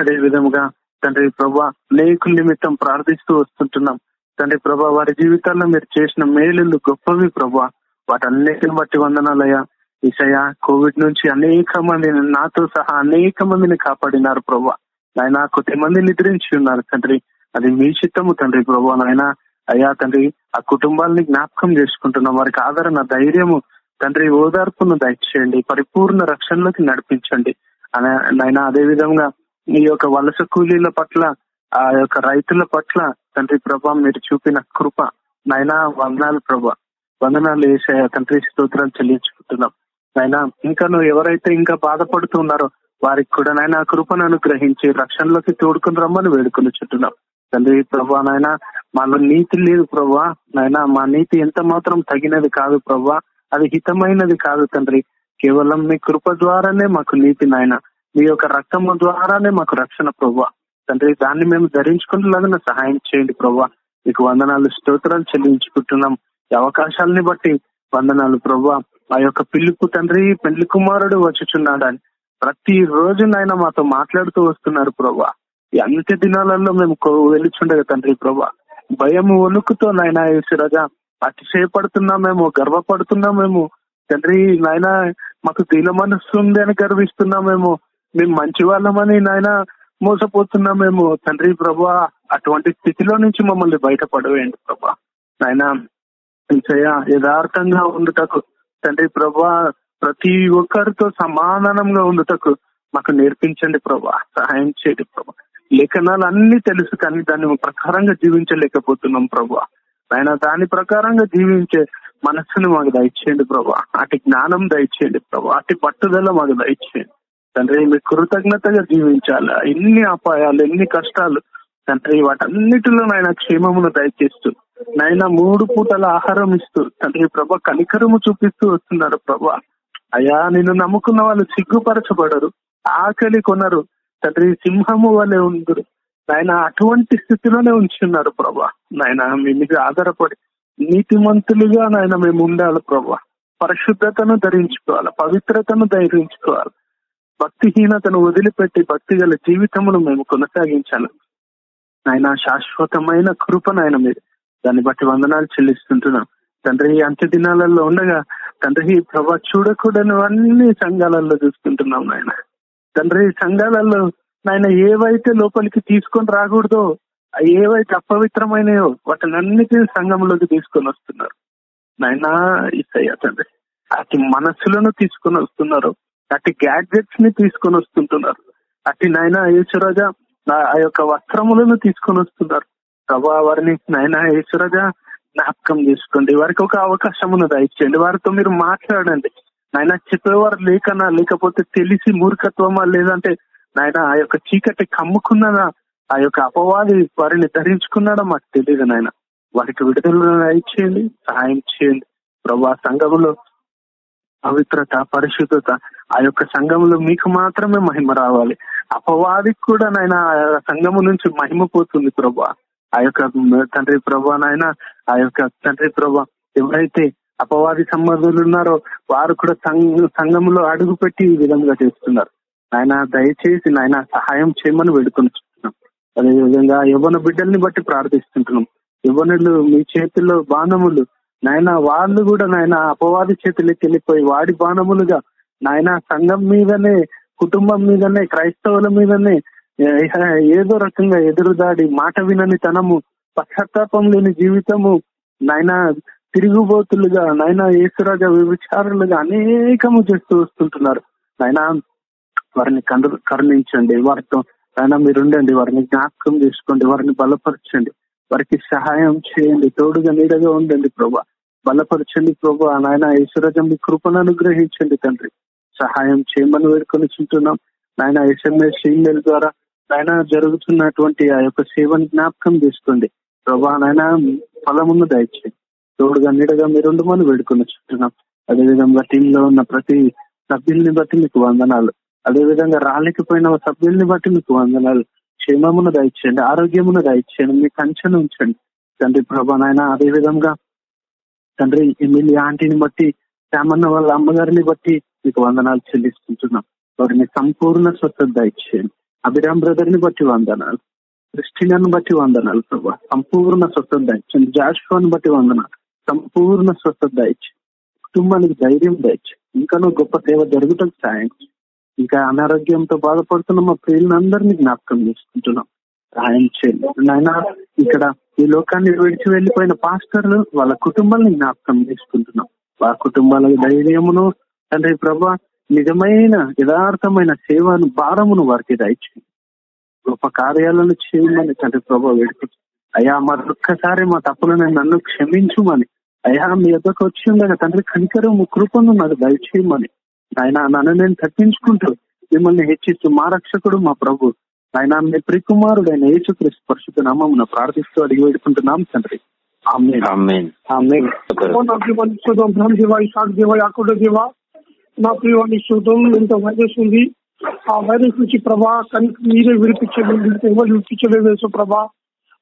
అదే విధముగా తండ్రి ప్రభా అనేకుల నిమిత్తం ప్రార్థిస్తూ వస్తుంటున్నాం. తండ్రి ప్రభా వారి జీవితాల్లో మీరు చేసిన మేలులు గొప్పవి ప్రభా. వాటన్నిటిని బట్టి వందనాలయ్యా. ఈసయ కోవిడ్ నుంచి అనేక మందిని నాతో సహా అనేక మందిని కాపాడినారు ప్రభా. నాయన కొద్ది మంది నిద్రించి ఉన్నారు తండ్రి. అది మీ చిత్తము తండ్రి ప్రభా నాయన. అయ్యా తండ్రి ఆ కుటుంబాలని జ్ఞాపకం చేసుకుంటున్నాం వారికి ఆదరణ ధైర్యము తండ్రి ఓదార్పును దయచేయండి. పరిపూర్ణ రక్షణలోకి నడిపించండి. నాయన అదే విధంగా ఈ యొక్క వలస కూలీల పట్ల ఆ యొక్క రైతుల పట్ల తండ్రి ప్రభా మీరు చూపిన కృప నాయన వందనాలు ప్రభా. వందనాలు వేసే తండ్రి స్తోత్రాలు చెల్లించుకుంటున్నాం. నాయన ఇంకా నువ్వు ఎవరైతే ఇంకా బాధపడుతున్నారో వారికి కూడా నాయన కృపను అనుగ్రహించి రక్షణలోకి తోడుకుని రమ్మని వేడుకొని చుట్టున్నాం. తండ్రి ప్రభా నాయన మాలో నీతి లేదు ప్రభా. నాయన మా నీతి ఎంత మాత్రం తగినది కాదు ప్రభా. అది హితమైనది కాదు తండ్రి. కేవలం మీ కృప ద్వారానే మాకు నీతి నాయన. మీ యొక్క రక్తము ద్వారానే మాకు రక్షణ ప్రభా. తండ్రి దాన్ని మేము ధరించుకునేలాగా సహాయం చేయండి ప్రభా. మీకు వందనాలు స్తోత్రాలు చెల్లించుకుంటున్నాం. అవకాశాలని బట్టి వందనాలు. ప్రభా ఆ యొక్క పిల్లుకు తండ్రి పెళ్ళి కుమారుడు వచ్చుచున్నాడని ప్రతి రోజు నాయన మాతో మాట్లాడుతూ వస్తున్నారు ప్రభా. ఈ అంత్య దినాలలో మేము వెళ్ళిచుండగా తండ్రి ప్రభా భయం వణుకుతో నాయన యేసురాజా గర్వపడుతున్నా మేము తండ్రి నాయన మాకు దీన మనస్సు ఉంది అని గర్విస్తున్నా మేము మంచి వాళ్ళమని నాయన మోసపోతున్నామేమో తండ్రి ప్రభా అటువంటి స్థితిలో నుంచి మమ్మల్ని బయటపడవేయండి ప్రభా. నాయన యథార్థంగా ఉండుటకు. తండ్రి ప్రభా ప్రతి ఒక్కరితో సమాధానంగా ఉండుటకు మాకు నేర్పించండి ప్రభా సహాయం చేయండి ప్రభా. లేఖనాలు అన్ని తెలుసు కానీ దాన్ని ప్రకారంగా జీవించలేకపోతున్నాం ప్రభా. ఆయన దాని ప్రకారంగా జీవించే మనస్సును మాకు దయచేయండి ప్రభా. అటు జ్ఞానం దయచేయండి ప్రభా అటు పట్టుదల మాకు దయచేయండి. తండ్రి మీ కృతజ్ఞతగా జీవించాలా. ఎన్ని అపాయాలు ఎన్ని కష్టాలు తండ్రి వాటన్నిటిలో నాయన క్షేమమును దయచేస్తూ నాయన మూడు పూటల ఆహారం ఇస్తూ తండ్రి ప్రభా కనికరము చూపిస్తూ వస్తున్నారు ప్రభా. అయ్యా నిన్ను నమ్ముకున్న వాళ్ళు సిగ్గుపరచబడరు ఆకలి కొనరు తండ్రి సింహము వలె ఉందరు నాయన అటువంటి స్థితిలోనే ఉంచున్నారు ప్రభా. నాయన మీ మీద ఆధారపడి నీతిమంతులుగా నాయన మేము ఉండాలి ప్రభా. పరిశుద్ధతను ధరించుకోవాలి పవిత్రతను ధరించుకోవాలి. భక్తిహీనతను వదిలిపెట్టి భక్తి గల జీవితమును మేము కొనసాగించాలి. నాయన శాశ్వతమైన కృప నాయన మీరు దాన్ని బట్టి వందనాలు చెల్లిస్తుంటున్నాం. తండ్రి అంత్య దినాలలో ఉండగా తండ్రి ప్రభా చూడకూడని అన్ని సంఘాలలో చూసుకుంటున్నాం నాయన. తండ్రి సంఘాలలో నాయన ఏవైతే లోపలికి తీసుకొని రాకూడదో ఏవైతే అపవిత్రమైనయో వాటిని అన్నిటిని సంఘంలోకి తీసుకొని వస్తున్నారు. నాయన ఇసయ్య తండ్రి అతి మనస్సులను తీసుకొని వస్తున్నారు. అట్టి గ్యాడ్జెట్స్ని తీసుకొని వస్తుంటున్నారు. అతి నాయన యేసురాజా ఆ యొక్క వస్త్రములను తీసుకొని వస్తున్నారు. ప్రభా వారిని నాయన ఈశ్వరగా జ్ఞాపకం చేసుకోండి వారికి ఒక అవకాశమును దయచేయండి వారితో మీరు మాట్లాడండి నాయన చెప్పేవారు లేకనా లేకపోతే తెలిసి మూర్ఖత్వమా లేదంటే నాయన ఆ యొక్క చీకటి కమ్ముకున్నదా ఆ యొక్క అపవాది వారిని ధరించుకున్నాడా మాకు తెలియదు నాయన వారికి విడుదల దయచేయండి సహాయం చేయండి ప్రభా సంఘములో పవిత్రత పరిశుద్ధత ఆ యొక్క సంఘంలో మీకు మాత్రమే మహిమ రావాలి అపవాదికి కూడా నాయన ఆ సంఘము నుంచి మహిమ పోతుంది ప్రభా ఆ యొక్క తండ్రి ప్రభా నాయన ఆ యొక్క తండ్రి ప్రభా ఎవరైతే అపవాది సంబంధులు ఉన్నారో వారు కూడా సంఘంలో అడుగు పెట్టి ఈ విధంగా చేస్తున్నారు. ఆయన దయచేసి నాయన సహాయం చేయమని వేడుకొనిస్తున్నాం అదేవిధంగా యువన బిడ్డల్ని బట్టి ప్రార్థిస్తుంటున్నాం. యువనులు మీ చేతుల్లో బాణములు. నాయన వాళ్ళు కూడా నాయన అపవాది చేతులకి వెళ్ళిపోయి వాడి బాణములుగా నాయన సంఘం మీదనే కుటుంబం మీదనే క్రైస్తవుల మీదనే ఏదో రకంగా ఎదురుదాడి మాట వినని తనము పశ్చాత్తాపం లేని జీవితము నాయన తిరుగుబోతులుగా నాయన ఏసురాగా విచారులుగా అనేకము చేస్తూ వస్తుంటున్నారు. నాయన వారిని కరుణించండి వారితో నాయన మీరుండండి వారిని జ్ఞాపకం చేసుకోండి వారిని బలపరచండి వారికి సహాయం చేయండి తోడుగా నీడగా ఉండండి ప్రభా. బలపరచండి ప్రభా నాయన ఈశ్వరజం మీ కృపను అనుగ్రహించండి తండ్రి. సహాయం చేయమని వేడుకొని చుంటున్నాం నాయన ఎస్ఎంఎస్ ఈమెయిల్ ద్వారా ఆయన జరుగుతున్నటువంటి ఆ యొక్క సేవను జ్ఞాపకం చేసుకోండి ప్రభా నాయన ఫలమును దయచేయండి తోడుగా నీడగా మీరుండమని వేడుకొని చుంటున్నాం అదేవిధంగా టీంలో ఉన్న ప్రతి సభ్యుల్ని బట్టి మీకు వందనాలు. అదేవిధంగా రాలేకపోయిన సభ్యుల్ని బట్టి మీకు వందనాలు. క్షేమమును దయచేయండి ఆరోగ్యమును దయచేయండి మీ కంచెను ఉంచండి. తండ్రి ప్రభా నాయన అదే విధంగా తండ్రి ఎమ్మెల్యే ఆంటీని బట్టి శ్యామన్న వాళ్ళ అమ్మగారిని బట్టి మీకు వందనాలు చెల్లిస్తుంటున్నాం. వారిని సంపూర్ణ స్వచ్ఛత దయచేయండి. అభిరామ్ బ్రదర్ని బట్టి వందనాలు. క్రిస్టియన్ బట్టి వందనాలు ప్రభా. సంపూర్ణ స్వస్థత దయచేయండి జాషువాని బట్టి వందనాలు. సంపూర్ణ స్వస్థత దయచేయండి కుటుంబానికి ధైర్యం దయచేయండి ఇంకా నువ్వు గొప్ప సేవ జరుగుతాం సాయం ఇంకా అనారోగ్యంతో బాధపడుతున్న మా ప్రియులందరినీ జ్ఞాపకం చేసుకుంటున్నాం. సాయం చేయండి. నాయన ఇక్కడ ఈ లోకాన్ని విడిచి వెళ్ళిపోయిన పాస్టర్లు వాళ్ళ కుటుంబాలను జ్ఞాపకం చేసుకుంటున్నాం. వాళ్ళ కుటుంబాలకు ధైర్యమును తండ్రి ప్రభా నిజమైన యథార్థమైన సేవను భారమును వారికి దయచేయండి గొప్ప కార్యాలను చేయమని తండ్రి ప్రభా వేడుకు అయ్యా మరొక్కసారి మా తప్పులను నన్ను క్షమించుమని. అయ్యా మీ యొక్కకు వచ్చి ఉండగా తండ్రి కనికరము కృపను నాకు దయచేయమని ఆయన నన్ను నేను తప్పించుకుంటూ మిమ్మల్ని హెచ్చిస్తూ మా రక్షకుడు మా ప్రభు. ఆయన మీ ప్రికుమారుడు ఆయన యేసుక్రీస్తు పరిశుద్ధ నామమున ప్రార్థిస్తూ అడిగి వేడుకుంటున్నాం తండ్రి. దేవ యాకుడ దేవ నా ప్రియాన్ని శోధం ఎంత వైరస్ ఉంది. ఆ వైరస్ నుంచి ప్రభా కనుక మీరే విడిపించలేదు ఎవరు విడిపించలేదు యేసు ప్రభా?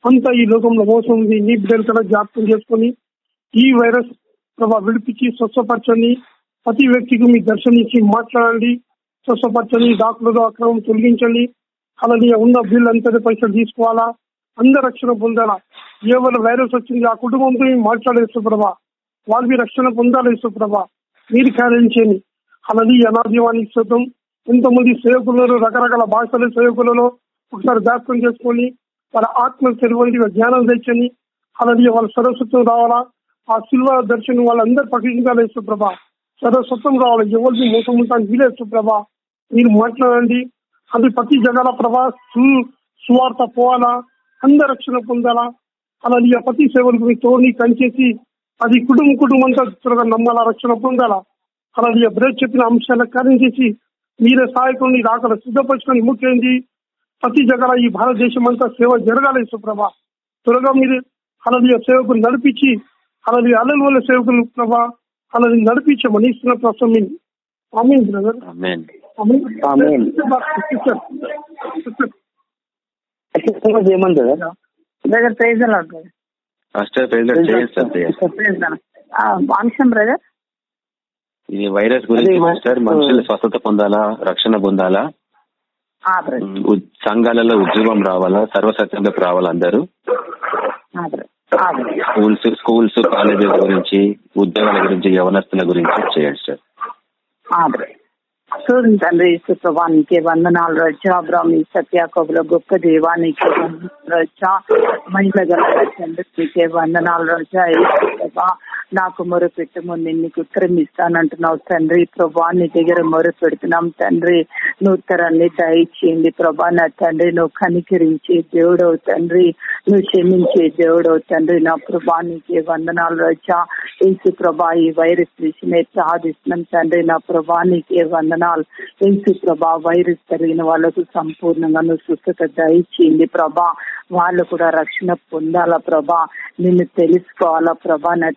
అంతా ఈ లోకంలో మోసం ఉంది. నీ బిడ్డలు కూడా జ్ఞాపకం చేసుకుని ఈ వైరస్ ప్రభా విడిపించి స్వచ్ఛపరచండి ప్రతి వ్యక్తికి మీ దర్శనించి మాట్లాడండి. స్వచ్ఛపరచండి డాక్టర్లు అక్రమం తొలగించండి. అలాగే ఉన్న బిల్ అంతటి పైసలు తీసుకోవాలా? అందరు రక్షణ పొందాలా? ఎవరు వైరస్ వచ్చింది? ఆ కుటుంబంతో మాట్లాడే ప్రభా వాళ్ళు రక్షణ పొందాలి ప్రభా మీరు కార్యించండి అన్నది అనాదీవానికి శుద్ధం ఎంతమంది సేవకులలో రకరకాల భాషల సేవకులలో ఒకసారి జ్ఞాపకం చేసుకొని వాళ్ళ ఆత్మ తెరవండి జ్ఞానం తెచ్చని అలాగే వాళ్ళ సరస్వత్వం రావాలా? ఆ శిల్వ దర్శనం వాళ్ళందరూ ప్రకటించాలి సుప్రభ. సరస్వత్వం రావాలి. ఎవరికి మోసం ఉంటాను వీలే సుప్రభ. మీరు మాట్లాడండి. అది ప్రతి జగాల ప్రభా సు- సువార్త పోవాలా? అందరు రక్షణ పొందాలా? అలాగే ఆ ప్రతి సేవలకు మీ తోడిని కంచేసి అది కుటుంబ కుటుంబంతో త్వరగా నమ్మాలా? రక్షణ పొందాలా? అలాది ఆ బ్రేక్ చెప్పిన అంశాల కార్యం చేసి మీరే సహాయకుని రాకడ సిద్ధపరచుకొని ముఖ్యండి ప్రతి జగల ఈ భారతదేశం అంతా సేవ జరగాలి సుప్రభ. త్వరగా మీరు అలాది ఆ సేవకులు నడిపించి అలాది అల్లల వల్ల సేవకులు ప్రభా అలాది నడిపించమని ఇస్తున్న ప్రస్తుతం ఆమెన్ బ్రదర్. కదా brother? Praise brother pastor president చేయండి సార్ ప్రేయర్. ప్రైజ్ వంశం బ్రదర్ ఇది వైరస్ గురించి పాస్టర్ మనుషులు స్వస్థత పొందాలా? రక్షణ పొందాలా? సంఘాలలో ఉద్యోగం రావాలా? సర్వసత్యంలోకి రావాలా అందరూ? స్కూల్స్ స్కూల్స్ కాలేజెస్ గురించి ఉద్యోగాల గురించి యవనస్తుల గురించి చేయండి సార్. చూడండి తండ్రి సుప్రభానికి వందనాలు. రచ్చా బ్రాహ్మి సత్యాకోబుల గొప్ప దేవానికి రచ్చా మహిళ గల తండ్రి వందనాలు. ప్రభా నాకు మొర పెట్టము నేను నీకు ఉత్తరం ఇస్తానంటున్నావు తండ్రి. ప్రభా నీ దగ్గర మొర పెడుతున్నాం తండ్రి. నువ్వు ఉత్తరాన్ని దయచేయండి ప్రభా నా తండ్రి. నువ్వు కనికరించి దేవుడవు తండ్రి. నువ్వు క్షమించే దేవుడవు తండ్రి. నా ప్రభా నీకే వందనాలు రచ్చా ఏసు ప్రభా ఈ వైరస్ విషయమే ప్రార్థిస్తున్నాం తండ్రి. నా ప్రభా నీకే వందనాలు. ఏసు ప్రభా వైరస్ జరిగిన వాళ్ళకు సంపూర్ణంగా నువ్వు స్వస్థత దయచేయండి ప్రభా. వాళ్ళు కూడా రక్షణ పొందాలా ప్రభా. నిన్ను తెలుసుకోవాలా ప్రభా నా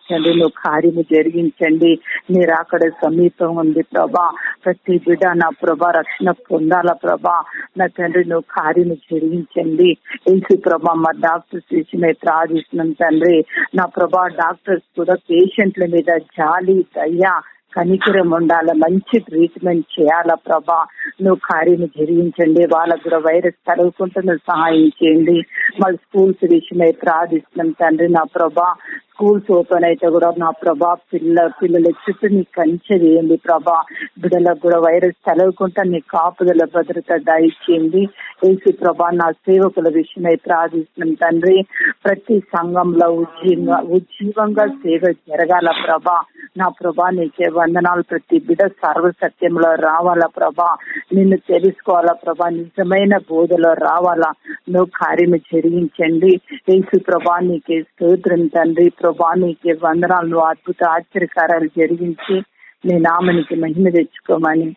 తండ్రి కార్యము జరిగించండి. మీరు అక్కడ సమీపం ఉంది ప్రభా. ప్రతి బిడ నా ప్రభా రక్షణ పొందాలా ప్రభా. నా తండ్రి నువ్వు కార్యము జరిగించండి. ఏసు ప్రభా మా డాక్టర్స్ విషయమై ప్రార్థిస్తున్నాం తండ్రి. నా ప్రభా డాక్టర్స్ కూడా పేషెంట్ల మీద జాలి దయ్యా కనికరం ఉండాల. మంచి ట్రీట్మెంట్ చేయాలా ప్రభా. నువ్వు కార్యం జరిగించండి. వాళ్ళకు కూడా వైరస్ తరగకుండా నువ్వు సహాయం చేయండి. వాళ్ళ స్కూల్స్ విషయమై ప్రార్థిస్తున్నాం తండ్రి నా ప్రభా. స్కూల్స్ ఓపెన్ అయితే కూడా నా ప్రభా పిల్ల పిల్లల చుట్టూ నీ కంచె వేయండి ప్రభా. బిడ్డలకు కూడా వైరస్ తలగకుండా నీ కాపుదల భద్రత దయచేయండి. ఏసు ప్రభా నా సేవకుల విషయమై ప్రార్థిస్తున్నాం తండ్రి. ప్రతి సంఘంలో ఉజ్జీవంగా ఉజ్జీవంగా సేవ జరగాల ప్రభా. నా ప్రభా నీకే వందనాలు. ప్రతి బిడ్డ సర్వసత్యంలో రావాలా ప్రభా. నిన్ను తెలుసుకోవాలా ప్రభా. నిజమైన బోధలో రావాలా. నువ్వు కార్యము జరిగించండి. ఏసు ప్రభా నీకే స్తోత్రం తండ్రి. ప్రభా నీకే వందనాలు అద్భుత ఆశ్చర్యకారాలు జరిగించి నీ నామనికి మహిమ తెచ్చుకోమని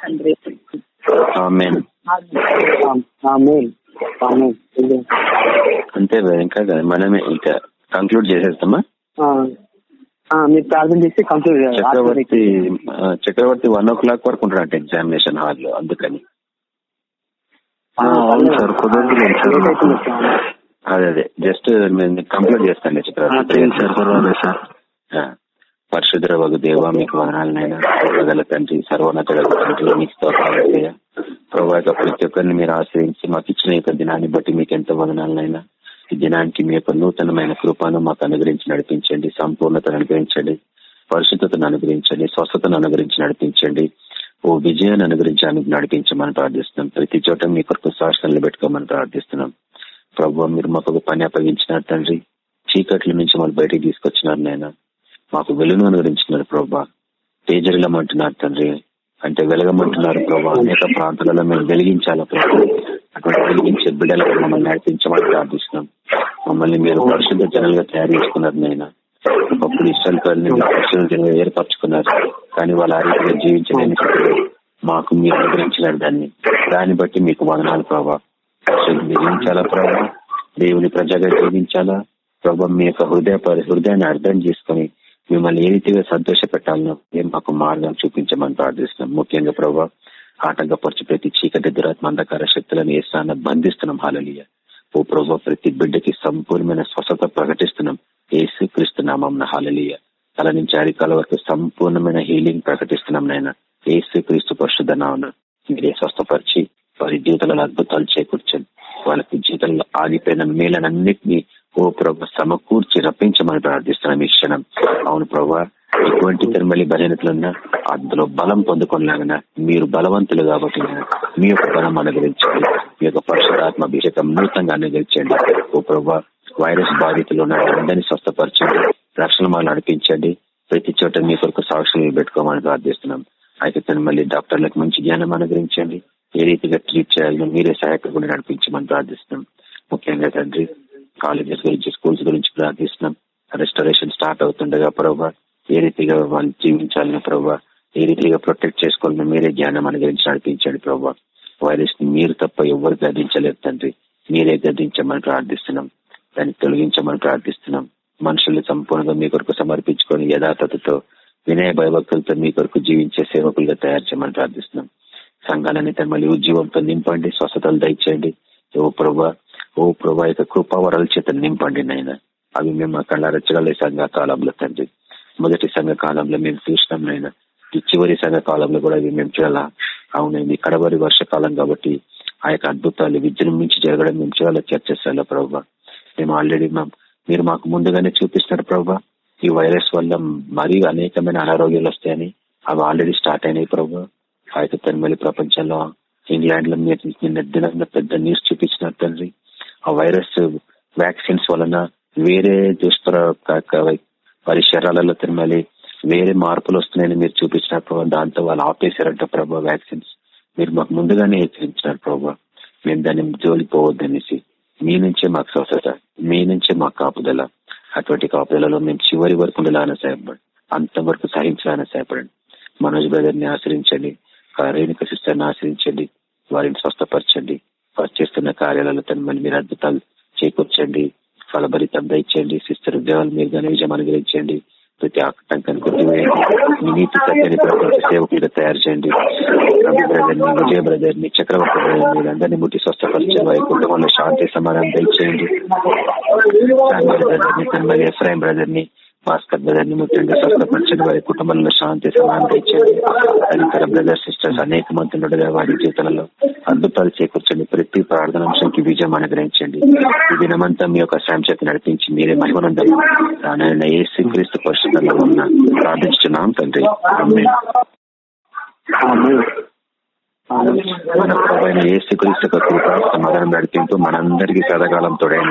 తండ్రి అంతే ఇంకా. మనమే ఇంకా కంక్లూడ్ చేసేస్తామా? మీరు ప్రార్థన చేసి complete Chakravarthi Chakravarthi one o'clock వరకు ఉంటాడంట ఎగ్జామినేషన్ హాల్లో అందుకని అవును సార్ కుదరదు అదే అదే. జస్ట్ కంప్లీట్ చేస్తాను పర్వాలేదు సార్. పరిశుద్ర వగు దేవ మీకు వదనాలనైనా తండ్రి సర్వోన్నత తండ్రి మీకు స్తోత్రాలయ్యా ప్రతి ఒక్కరిని మీరు ఆశ్రయించి మాకు ఇచ్చిన యొక్క దినాన్ని బట్టి మీకు ఎంతో వదనాలనైనా ఈ దినానికి మీ యొక్క నూతనమైన కృపను మాకు అనుగ్రహించి నడిపించండి సంపూర్ణతను అనుగ్రహించండి పరిశుద్ధతను అనుగ్రహించండి స్వస్థతను అనుగ్రహించి నడిపించండి. ఓ విజయాన్ని అనుగ్రహించి అను- నడిపించమని ప్రార్థిస్తున్నాం. ప్రతి చోట మీ కొరకు సాక్షణలు పెట్టుకోమని ప్రార్థిస్తున్నాం. ప్రభు మీరు మాకు ఒక పని అప్పగించినారు తండ్రి చీకట్ల నుంచి మళ్ళీ బయటికి తీసుకొచ్చినారు నాయన. మాకు వెలుగును అనుగ్రహించినారు ప్రభా. తేజరిలమంటున్నారు తండ్రి. అంటే వెలగమంటున్నారు ప్రభా. అనేక ప్రాంతాలలో మేము వెలిగించాలా ప్రభా. అటువంటి వెలిగించే బిడ్డలకు మమ్మల్ని నడిపించమని ప్రార్థిస్తున్నాం. మమ్మల్ని మీరు పరిశుద్ధ జనాలుగా తయారు చేసుకున్నారు నాయన. ఒకప్పుడు ఇష్టం పరిశుద్ధ జనంగా ఏర్పరచుకున్నారు. కానీ వాళ్ళు ఆ రీతిగా జీవించలేని మాకు మీరు అనుగ్రహించినారు దాన్ని. దాన్ని బట్టి మీకు వదనాలు ప్రభావ జీవించాలా ప్రభా? దేవుని ప్రజగా జీవించాలా? ప్రభా మీ యొక్క హృదయ పరి- హృదయాన్ని అర్థం చేసుకుని మిమ్మల్ని ఏ రీతిగా సంతోష పెట్టాలనో ఏం మాకు మార్గం చూపించమని ప్రార్థిస్తున్నాం. ముఖ్యంగా ప్రభా ఆటంకపరచు ప్రతి చీకటి దురాత్మ అంధకార శక్తులను ఏసాన బంధిస్తున్నాం. హాలలియ ఓ ప్రభా ప్రతి బిడ్డకి సంపూర్ణమైన స్వస్థత ప్రకటిస్తున్నాం. ఏసు క్రీస్తునామం హాలలియ తల నుంచి అరికాల వరకు సంపూర్ణమైన హీలింగ్ ప్రకటిస్తున్నాం నాయన. ఏసు క్రీస్తు పరిశుద్ధ నామన మీరే స్వస్థపరిచి వారి జీవితంలో అద్భుతాలు చేకూర్చండి. వాళ్ళకి జీవితంలో ఆగిపోయిన మేలనన్నింటినీ ఓ ప్రభు సమకూర్చి రప్పించమని ప్రార్థిస్తున్నాం ఈ క్షణం. అవును ప్రభా ఎటువంటి తిరుమలి బలహీనతలున్నా అందులో బలం పొందుకునేలాగా మీరు బలవంతులు కాబట్టి మీ యొక్క బలం అనుగ్రహించండి. మీ యొక్క పరిశుధాత్మ అభిషేకం నూతంగా అనుగ్రహించండి. ఓ ప్రభా వైరస్ బాధితులు ఉన్న అందరినీ స్వస్థపరచండి. రక్షణ మాలు నడిపించండి. ప్రతి చోట మీ కొరకు సాక్షులు పెట్టుకోమని ప్రార్థిస్తున్నాం. అయితే తిరుమలి డాక్టర్లకు మంచి జ్ఞానం అనుగ్రహించండి. ఏ రీతిగా ట్రీట్ చేయాలో మీరే సహాయకుండా నడిపించమని ప్రార్థిస్తున్నాం. ముఖ్యంగా తండ్రి కాలేజెస్ గురించి స్కూల్స్ గురించి ప్రార్థిస్తున్నాం. రెస్టరేషన్ స్టార్ట్ అవుతుండగా ప్రభా ఏ రీతిగా వాళ్ళు జీవించాలని ప్రభావ ఏ రీతిగా ప్రొటెక్ట్ చేసుకోవాలని మీరే జ్ఞానం అనుగ్రహించి నడిపించండి ప్రభావ వైరస్ని మీరు తప్ప ఎవరు గదించలేదు తండ్రి. మీరే గదించమని ప్రార్థిస్తున్నాం. దాన్ని తొలగించమని ప్రార్థిస్తున్నాం. మనుషుల్ని సంపూర్ణంగా మీ కొరకు సమర్పించుకొని యథార్థతతో వినయ భయభక్తులతో మీ కొరకు జీవించే సేవకులుగా తయారు చేయమని ప్రార్థిస్తున్నాం. సంఘాలని మళ్ళీ ఉజ్జీవంతో నింపండి స్వస్థతలు దయచేయండి. ఓ ప్రభా ఓ ప్రభా యొక్క కృపావరాల చేత నింపండి నాయన. అవి మేము మా కళ్ళ రచ్చగల సంఘ కాలంలో తండ్రి. మొదటి సంఘ కాలంలో మేము చూసినాం నాయన. ఈ చివరి సంఘ కాలంలో కూడా ఇవి మేము చూడాలా? అవునండి కడవరి వర్షకాలం కాబట్టి ఆ యొక్క అద్భుతాలు విజృంభించి జరగడం మేము చూడాలి? చర్చిస్తాలో ప్రభావ మేము ఆల్రెడీ మీరు మాకు ముందుగానే చూపిస్తున్నారు ప్రభా. ఈ వైరస్ వల్ల మరీ అనేకమైన అనారోగ్యాలు వస్తాయని. అవి ఆల్రెడీ స్టార్ట్ అయినాయి ప్రభావ ఆ యొక్క ప్రపంచంలో ఇంగ్లాండ్లో మీరు నిన్న దినంగా పెద్ద న్యూస్ చూపించినారు తండ్రి. ఆ వైరస్ వ్యాక్సిన్స్ వలన వేరే దుష్ప్ర వారి శరీరాలలో తిరుమలి వేరే మార్పులు వస్తున్నాయని మీరు చూపించినారు ప్రభావ దాంతో వాళ్ళు ఆపేశారంట ప్రభావ వ్యాక్సిన్స్. మీరు మాకు ముందుగానే హెచ్చరించినారు ప్రభావ మేము దాన్ని జోలిపోవద్దనేసి మీ నుంచే మాకు స్వస్థత మీ నుంచే మాకు కాపుదల. అటువంటి కాపుదలలో మేము చివరి వరకు ఉండాలని సహాయపడండి. అంతవరకు సహించాలని సహాయపడండి. మనోజ్ బ్రదర్ని ఆశ్రయించండి. రేణుక సిస్టర్ ఆశ్రయించండి వారిని స్వస్థపరచండి. వారు చేస్తున్న కార్యాలలో తను మళ్ళీ మీరు అద్భుతాలు చేకూర్చండి. ఫలభరితం దండి సిస్టర్ ఉద్యోగాలు మీరు ఘన విజయం అనుగ్రహించండి. ప్రతి ఆటంకాన్ని కొట్టివేయండి. మీ నీతి సత్యాన్ని సేవకులుగా తయారు చేయండి. రవి బ్రదర్ని విజయ బ్రదర్ని చక్రవర్తి బ్రదర్ని అందరినీ ముట్టి స్వస్థపరిచే వారి కుటుంబంలో శాంతి సమాధానం దయచేయండి. బ్రదర్ని ఎఫ్రాయిం బ్రదర్ని భాస్కర్ బ్రదర్ని ముఖ్యంగా స్వస్థపరచండి వారి కుటుంబంలో శాంతి సమానం ఇచ్చండి తదితర బ్రదర్ సిస్టర్స్ అనేక మంది ఉండగా వారి జీవితంలో అద్భుతాలు చేకూర్చండి. ప్రతి ప్రార్థన అంశంకి విజయం అనుగ్రహించండి. ఈ దినమంతా మీ యొక్క సాంశక్తి నడిపించి మీరే మహిమనందరూ రానైన ఏసు క్రీస్తు పరిశుద్ధంలో ఉన్న ప్రార్థించున్నాం తండ్రి. మన ప్రభైన ఏ క్రీస్తు కృప సమాధానం నడిపింపు మనందరికీ సదాకాలం తోడైన